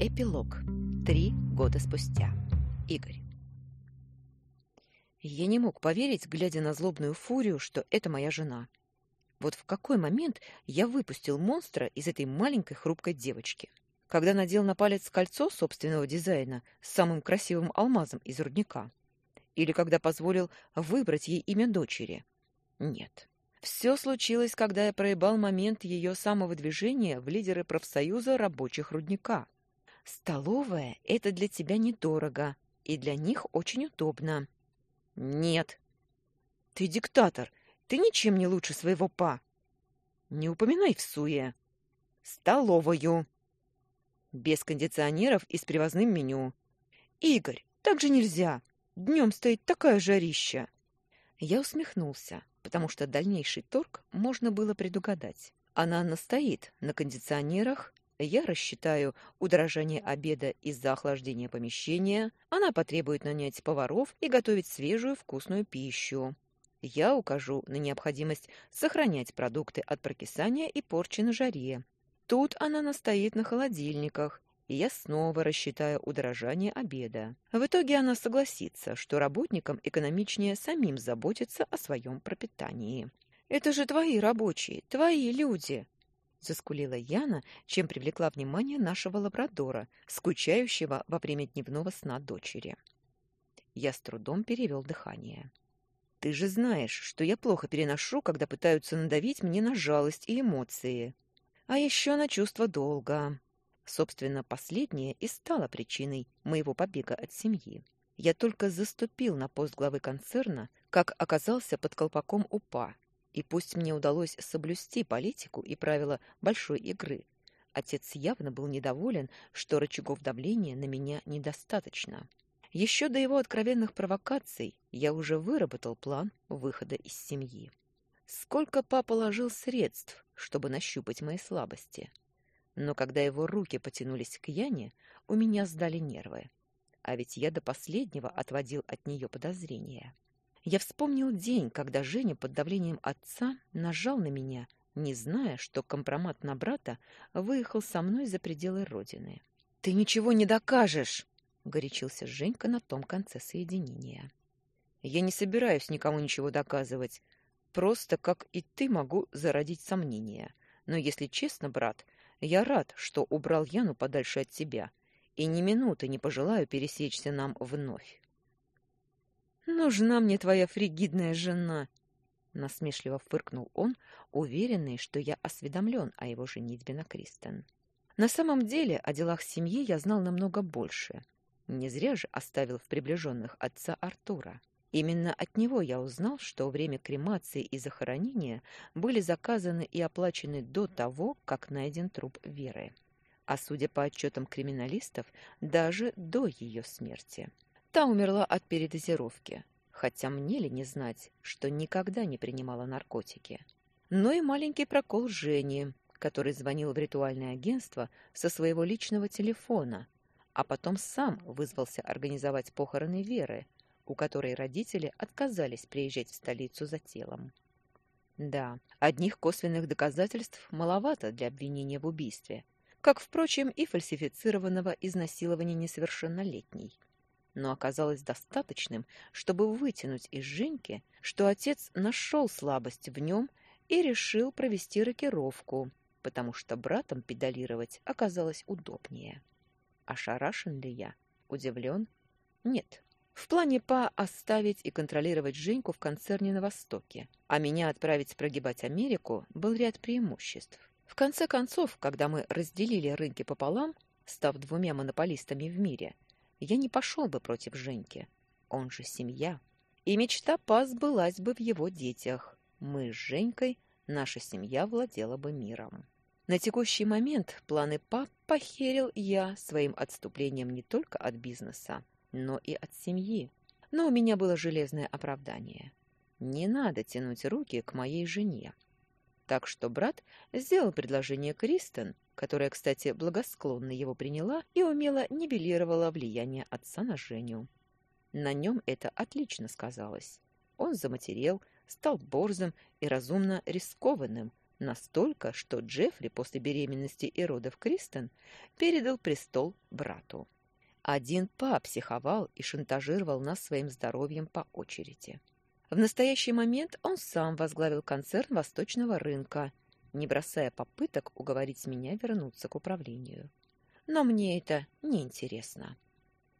Эпилог. Три года спустя. Игорь. Я не мог поверить, глядя на злобную фурию, что это моя жена. Вот в какой момент я выпустил монстра из этой маленькой хрупкой девочки? Когда надел на палец кольцо собственного дизайна с самым красивым алмазом из рудника? Или когда позволил выбрать ей имя дочери? Нет. Все случилось, когда я проебал момент ее самовыдвижения в лидеры профсоюза рабочих рудника. Столовая — это для тебя недорого, и для них очень удобно. Нет. Ты диктатор. Ты ничем не лучше своего па. Не упоминай в суе. Столовую. Без кондиционеров и с привозным меню. Игорь, так же нельзя. Днем стоит такая жарища. Я усмехнулся, потому что дальнейший торг можно было предугадать. Она настоит на кондиционерах я рассчитаю удорожание обеда из-за охлаждения помещения, она потребует нанять поваров и готовить свежую вкусную пищу. Я укажу на необходимость сохранять продукты от прокисания и порчи на жаре. Тут она настоит на холодильниках, и я снова рассчитаю удорожание обеда. В итоге она согласится, что работникам экономичнее самим заботиться о своем пропитании. «Это же твои рабочие, твои люди!» — заскулила Яна, чем привлекла внимание нашего лабрадора, скучающего во время дневного сна дочери. Я с трудом перевел дыхание. «Ты же знаешь, что я плохо переношу, когда пытаются надавить мне на жалость и эмоции. А еще на чувство долга. Собственно, последнее и стало причиной моего побега от семьи. Я только заступил на пост главы концерна, как оказался под колпаком УПА, и пусть мне удалось соблюсти политику и правила большой игры, отец явно был недоволен, что рычагов давления на меня недостаточно. Еще до его откровенных провокаций я уже выработал план выхода из семьи. Сколько папа положил средств, чтобы нащупать мои слабости. Но когда его руки потянулись к Яне, у меня сдали нервы. А ведь я до последнего отводил от нее подозрения. Я вспомнил день, когда Женя под давлением отца нажал на меня, не зная, что компромат на брата выехал со мной за пределы родины. «Ты ничего не докажешь!» — горячился Женька на том конце соединения. «Я не собираюсь никому ничего доказывать. Просто, как и ты, могу зародить сомнения. Но, если честно, брат, я рад, что убрал Яну подальше от тебя, и ни минуты не пожелаю пересечься нам вновь. «Нужна мне твоя фригидная жена!» Насмешливо фыркнул он, уверенный, что я осведомлен о его женитьбе на Кристен. На самом деле о делах семьи я знал намного больше. Не зря же оставил в приближенных отца Артура. Именно от него я узнал, что время кремации и захоронения были заказаны и оплачены до того, как найден труп Веры. А судя по отчетам криминалистов, даже до ее смерти. Та умерла от передозировки, хотя мне ли не знать, что никогда не принимала наркотики. Но и маленький прокол Жени, который звонил в ритуальное агентство со своего личного телефона, а потом сам вызвался организовать похороны Веры, у которой родители отказались приезжать в столицу за телом. Да, одних косвенных доказательств маловато для обвинения в убийстве, как, впрочем, и фальсифицированного изнасилования несовершеннолетней но оказалось достаточным, чтобы вытянуть из Женьки, что отец нашел слабость в нем и решил провести рокировку, потому что братом педалировать оказалось удобнее. Ошарашен ли я? Удивлен? Нет. В плане по оставить и контролировать Женьку в концерне на Востоке, а меня отправить прогибать Америку, был ряд преимуществ. В конце концов, когда мы разделили рынки пополам, став двумя монополистами в мире – я не пошел бы против Женьки. Он же семья. И мечта пас сбылась бы в его детях. Мы с Женькой, наша семья владела бы миром. На текущий момент планы пап похерил я своим отступлением не только от бизнеса, но и от семьи. Но у меня было железное оправдание. Не надо тянуть руки к моей жене. Так что брат сделал предложение Кристен, которая, кстати, благосклонно его приняла и умело нивелировала влияние отца на Женю. На нем это отлично сказалось. Он заматерел, стал борзым и разумно рискованным, Настолько, что Джеффри после беременности и родов Кристен передал престол брату. Один пап психовал и шантажировал нас своим здоровьем по очереди. В настоящий момент он сам возглавил концерн восточного рынка, не бросая попыток уговорить меня вернуться к управлению. Но мне это не интересно.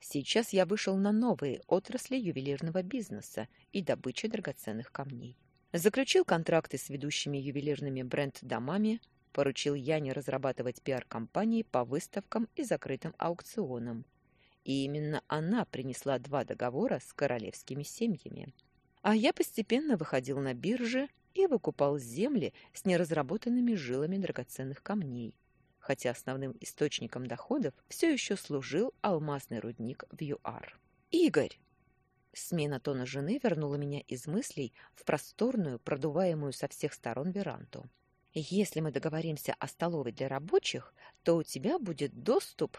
Сейчас я вышел на новые отрасли ювелирного бизнеса и добычи драгоценных камней. Заключил контракты с ведущими ювелирными бренд-домами, поручил Яне разрабатывать пиар-компании по выставкам и закрытым аукционам. И именно она принесла два договора с королевскими семьями. А я постепенно выходил на биржи и выкупал земли с неразработанными жилами драгоценных камней, хотя основным источником доходов все еще служил алмазный рудник в ЮАР. «Игорь!» Смена тона жены вернула меня из мыслей в просторную, продуваемую со всех сторон веранду. «Если мы договоримся о столовой для рабочих, то у тебя будет доступ...»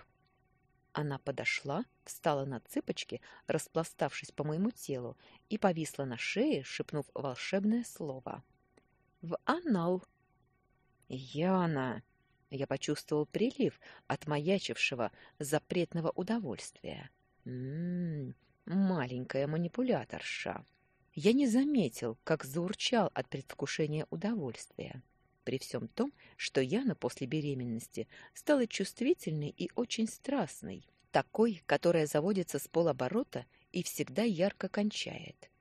Она подошла, встала на цыпочки, распластавшись по моему телу, и повисла на шее, шепнув волшебное слово. «В анал!» «Яна!» Я почувствовал прилив от маячившего запретного удовольствия. Ммм, маленькая манипуляторша. Я не заметил, как заурчал от предвкушения удовольствия. При всем том, что Яна после беременности стала чувствительной и очень страстной, такой, которая заводится с полоборота и всегда ярко кончает.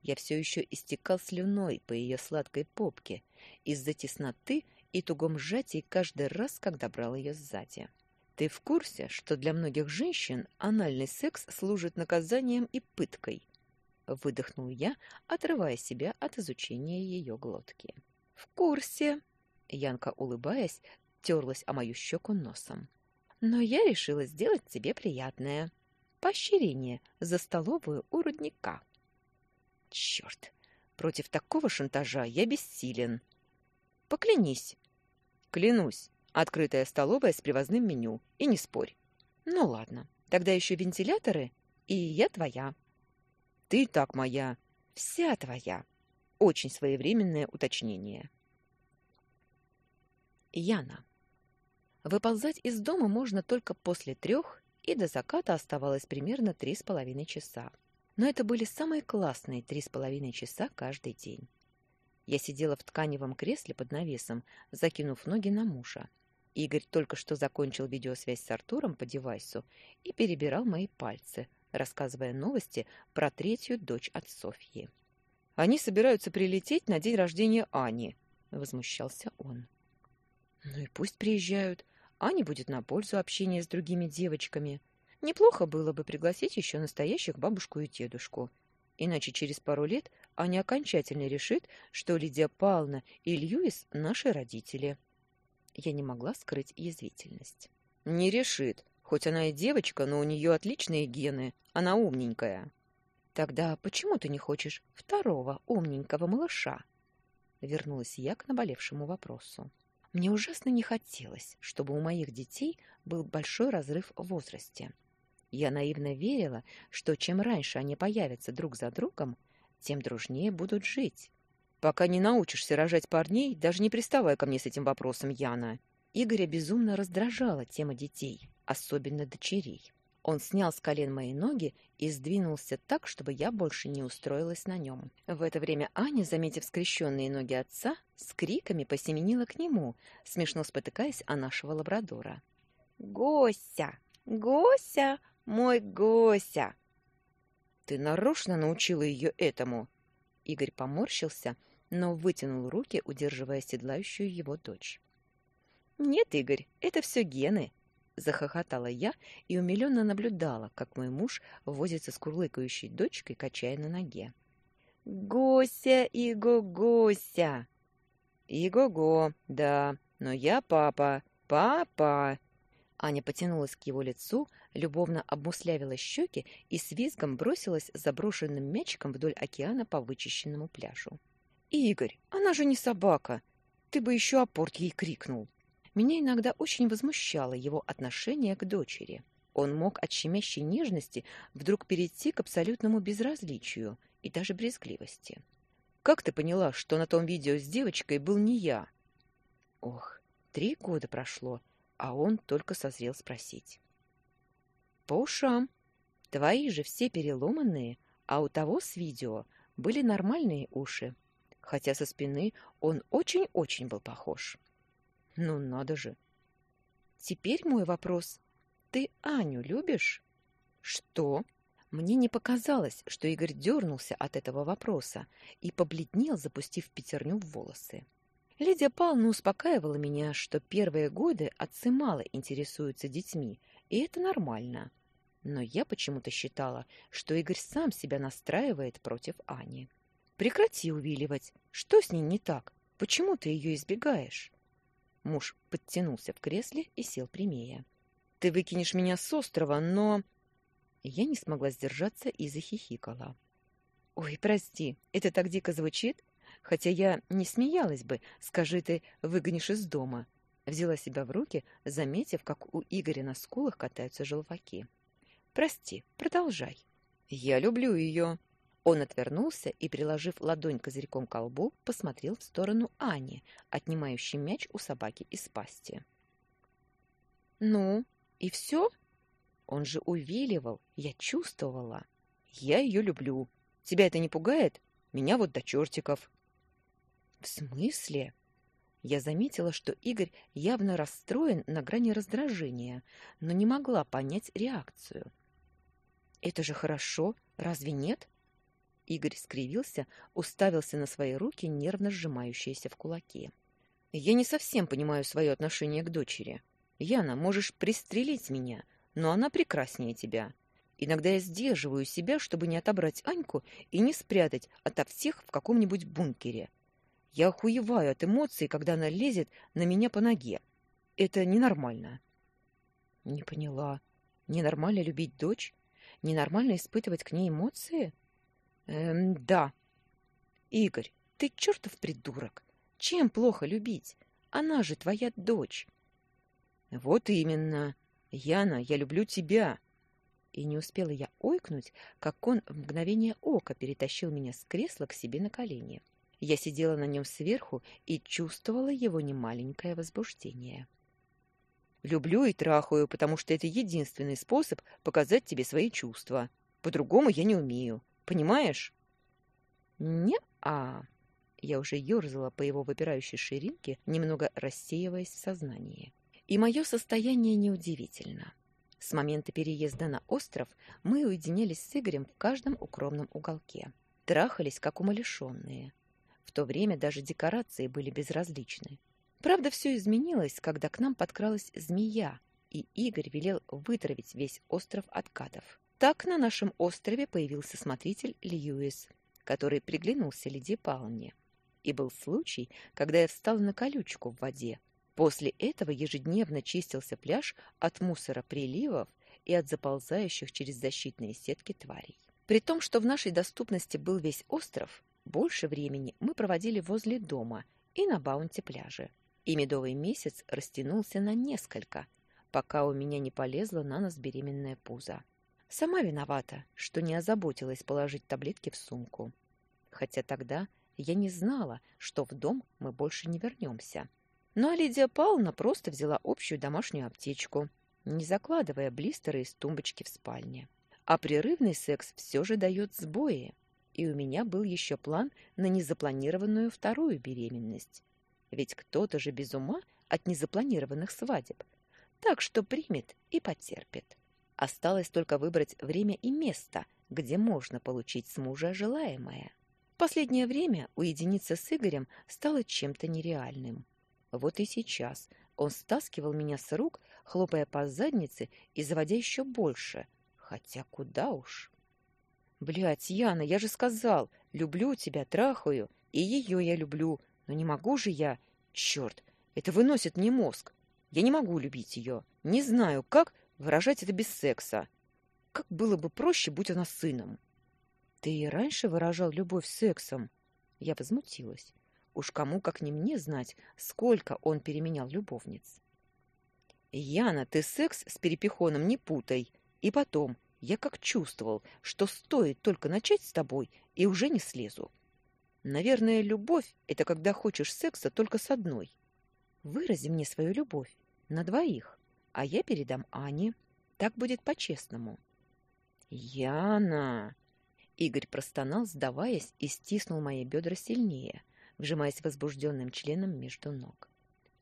Я все еще истекал слюной по ее сладкой попке из-за тесноты и тугом сжатии каждый раз, когда брал ее сзади. Ты в курсе, что для многих женщин анальный секс служит наказанием и пыткой? Выдохнул я, отрывая себя от изучения ее глотки. В курсе. Янка, улыбаясь, терлась о мою щеку носом. Но я решила сделать тебе приятное. Поощрение за столовую у рудника. Черт! Против такого шантажа я бессилен. Поклянись. Клянусь, открытая столовая с привозным меню, и не спорь. Ну ладно, тогда еще вентиляторы, и я твоя. Ты так моя, вся твоя. Очень своевременное уточнение. Яна. Выползать из дома можно только после трех, и до заката оставалось примерно три с половиной часа. Но это были самые классные три с половиной часа каждый день. Я сидела в тканевом кресле под навесом, закинув ноги на мужа. Игорь только что закончил видеосвязь с Артуром по девайсу и перебирал мои пальцы, рассказывая новости про третью дочь от Софьи. «Они собираются прилететь на день рождения Ани», — возмущался он. «Ну и пусть приезжают. Аня будет на пользу общения с другими девочками. Неплохо было бы пригласить еще настоящих бабушку и дедушку. Иначе через пару лет Аня окончательно решит, что Лидия Павловна и Льюис — наши родители. Я не могла скрыть язвительность. «Не решит. Хоть она и девочка, но у нее отличные гены. Она умненькая». «Тогда почему ты не хочешь второго умненького малыша?» Вернулась я к наболевшему вопросу. Мне ужасно не хотелось, чтобы у моих детей был большой разрыв в возрасте. Я наивно верила, что чем раньше они появятся друг за другом, тем дружнее будут жить. Пока не научишься рожать парней, даже не приставай ко мне с этим вопросом, Яна. Игоря безумно раздражала тема детей, особенно дочерей. Он снял с колен мои ноги и сдвинулся так, чтобы я больше не устроилась на нем. В это время Аня, заметив скрещенные ноги отца, с криками посеменила к нему, смешно спотыкаясь о нашего лабрадора. «Гося! Гося! Мой Гося!» «Ты нарочно научила ее этому?» Игорь поморщился, но вытянул руки, удерживая седлающую его дочь. «Нет, Игорь, это все гены», — захохотала я и умиленно наблюдала, как мой муж возится с курлыкающей дочкой, качая на ноге. «Гося, Иго-Гося!» «Иго-го, да, но я папа, папа!» Аня потянулась к его лицу, любовно обмуслявила щеки и с визгом бросилась заброшенным мячиком вдоль океана по вычищенному пляжу. «Игорь, она же не собака! Ты бы еще апорт ей крикнул!» Меня иногда очень возмущало его отношение к дочери. Он мог от щемящей нежности вдруг перейти к абсолютному безразличию и даже брезгливости. «Как ты поняла, что на том видео с девочкой был не я?» Ох, три года прошло, а он только созрел спросить. По ушам. Твои же все переломанные, а у того с видео были нормальные уши, хотя со спины он очень-очень был похож. Ну, надо же. Теперь мой вопрос. Ты Аню любишь? Что? Мне не показалось, что Игорь дернулся от этого вопроса и побледнел, запустив пятерню в волосы. Лидия Павловна успокаивала меня, что первые годы отцы мало интересуются детьми, и это нормально. Но я почему-то считала, что Игорь сам себя настраивает против Ани. Прекрати увиливать. Что с ней не так? Почему ты ее избегаешь? Муж подтянулся в кресле и сел прямее. Ты выкинешь меня с острова, но... Я не смогла сдержаться и захихикала. Ой, прости, это так дико звучит? Хотя я не смеялась бы, скажи ты, выгонишь из дома. Взяла себя в руки, заметив, как у Игоря на скулах катаются желваки. Прости, продолжай. Я люблю ее. Он отвернулся и, приложив ладонь козырьком к колбу, посмотрел в сторону Ани, отнимающей мяч у собаки из пасти. «Ну, и все?» Он же увиливал, я чувствовала. «Я ее люблю. Тебя это не пугает? Меня вот до чертиков». «В смысле?» Я заметила, что Игорь явно расстроен на грани раздражения, но не могла понять реакцию. «Это же хорошо, разве нет?» Игорь скривился, уставился на свои руки, нервно сжимающиеся в кулаки. «Я не совсем понимаю свое отношение к дочери. Яна, можешь пристрелить меня, но она прекраснее тебя. Иногда я сдерживаю себя, чтобы не отобрать Аньку и не спрятать ото всех в каком-нибудь бункере. Я охуеваю от эмоций, когда она лезет на меня по ноге. Это ненормально». «Не поняла. Ненормально любить дочь? Ненормально испытывать к ней эмоции?» Эм, да. Игорь, ты чертов придурок. Чем плохо любить? Она же твоя дочь. Вот именно. Яна, я люблю тебя. И не успела я ойкнуть, как он в мгновение ока перетащил меня с кресла к себе на колени. Я сидела на нем сверху и чувствовала его немаленькое возбуждение. Люблю и трахаю, потому что это единственный способ показать тебе свои чувства. По-другому я не умею. Понимаешь? Не-а. Я уже ерзала по его выпирающей ширинке, немного рассеиваясь в сознании. И мое состояние неудивительно. С момента переезда на остров мы уединялись с Игорем в каждом укромном уголке. Трахались, как умалишенные. В то время даже декорации были безразличны. Правда, все изменилось, когда к нам подкралась змея, и Игорь велел вытравить весь остров от гадов. Так на нашем острове появился смотритель Льюис, который приглянулся Лидии Павловне. И был случай, когда я встал на колючку в воде. После этого ежедневно чистился пляж от мусора приливов и от заползающих через защитные сетки тварей. При том, что в нашей доступности был весь остров, больше времени мы проводили возле дома и на баунти-пляже. И медовый месяц растянулся на несколько, пока у меня не полезла на нос беременная пузо. Сама виновата, что не озаботилась положить таблетки в сумку. Хотя тогда я не знала, что в дом мы больше не вернемся. Ну а Лидия Павловна просто взяла общую домашнюю аптечку, не закладывая блистеры из тумбочки в спальне. А прерывный секс все же дает сбои. И у меня был еще план на незапланированную вторую беременность. Ведь кто-то же без ума от незапланированных свадеб. Так что примет и потерпит. Осталось только выбрать время и место, где можно получить с мужа желаемое. Последнее время уединиться с Игорем стало чем-то нереальным. Вот и сейчас он стаскивал меня с рук, хлопая по заднице и заводя еще больше. Хотя куда уж. Блядь, Яна, я же сказал, люблю тебя, трахаю, и ее я люблю, но не могу же я... Черт, это выносит мне мозг. Я не могу любить ее. Не знаю, как, выражать это без секса. Как было бы проще, будь она сыном. Ты и раньше выражал любовь сексом. Я возмутилась. Уж кому, как не мне, знать, сколько он переменял любовниц. Яна, ты секс с перепихоном не путай. И потом, я как чувствовал, что стоит только начать с тобой, и уже не слезу. Наверное, любовь — это когда хочешь секса только с одной. Вырази мне свою любовь на двоих, а я передам Ане. Так будет по-честному. Яна! Игорь простонал, сдаваясь, и стиснул мои бедра сильнее, вжимаясь возбужденным членом между ног.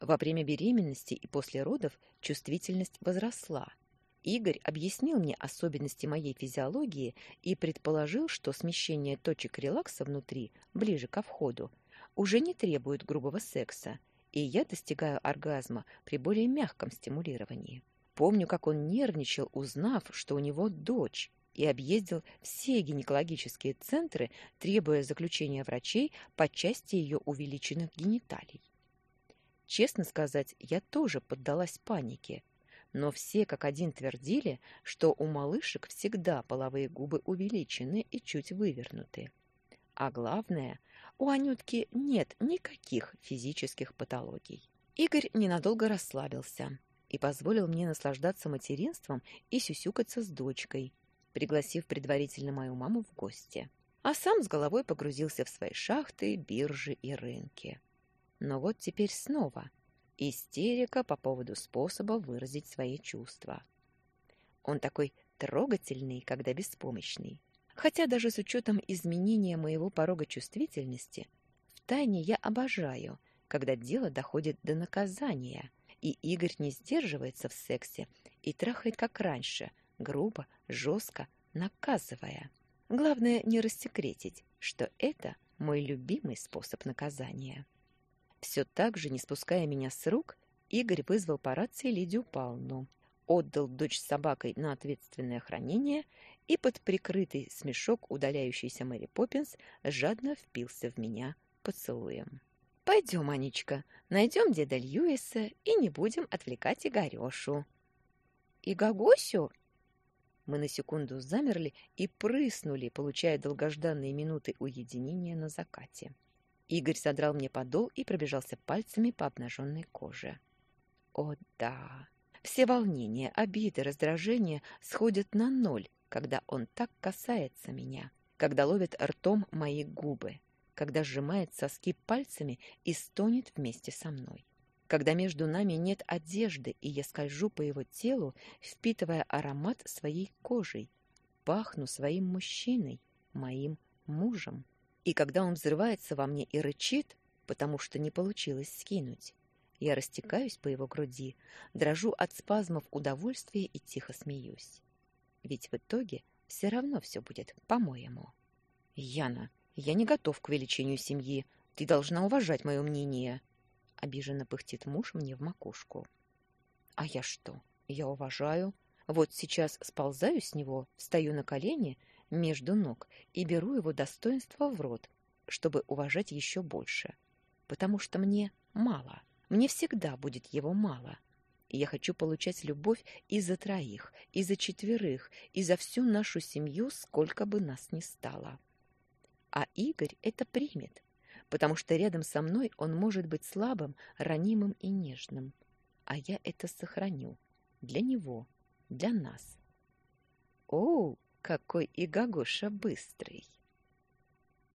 Во время беременности и после родов чувствительность возросла. Игорь объяснил мне особенности моей физиологии и предположил, что смещение точек релакса внутри, ближе ко входу, уже не требует грубого секса, и я достигаю оргазма при более мягком стимулировании. Помню, как он нервничал, узнав, что у него дочь, и объездил все гинекологические центры, требуя заключения врачей по части ее увеличенных гениталий. Честно сказать, я тоже поддалась панике, но все как один твердили, что у малышек всегда половые губы увеличены и чуть вывернуты. А главное, у Анютки нет никаких физических патологий. Игорь ненадолго расслабился и позволил мне наслаждаться материнством и сюсюкаться с дочкой, пригласив предварительно мою маму в гости. А сам с головой погрузился в свои шахты, биржи и рынки. Но вот теперь снова истерика по поводу способа выразить свои чувства. Он такой трогательный, когда беспомощный. Хотя даже с учетом изменения моего порога чувствительности, втайне я обожаю, когда дело доходит до наказания, и Игорь не сдерживается в сексе и трахает как раньше, грубо, жестко, наказывая. Главное не рассекретить, что это мой любимый способ наказания. Все так же, не спуская меня с рук, Игорь вызвал по рации Лидию Павловну, отдал дочь с собакой на ответственное хранение и под прикрытый смешок удаляющейся Мэри Поппинс жадно впился в меня поцелуем. «Пойдем, Анечка, найдем деда Льюиса и не будем отвлекать Игорешу». «И Гагосю?» Мы на секунду замерли и прыснули, получая долгожданные минуты уединения на закате. Игорь задрал мне подол и пробежался пальцами по обнаженной коже. О да! Все волнения, обиды, раздражения сходят на ноль, когда он так касается меня, когда ловит ртом мои губы, когда сжимает соски пальцами и стонет вместе со мной когда между нами нет одежды, и я скольжу по его телу, впитывая аромат своей кожей, пахну своим мужчиной, моим мужем. И когда он взрывается во мне и рычит, потому что не получилось скинуть, я растекаюсь по его груди, дрожу от спазмов удовольствия и тихо смеюсь. Ведь в итоге все равно все будет по-моему. Яна, я не готов к увеличению семьи. Ты должна уважать мое мнение обиженно пыхтит муж мне в макушку. А я что? Я уважаю. Вот сейчас сползаю с него, встаю на колени между ног и беру его достоинство в рот, чтобы уважать еще больше. Потому что мне мало. Мне всегда будет его мало. Я хочу получать любовь и за троих, и за четверых, и за всю нашу семью, сколько бы нас ни стало. А Игорь это примет, потому что рядом со мной он может быть слабым, ранимым и нежным. А я это сохраню. Для него, для нас. О, какой Игогоша быстрый!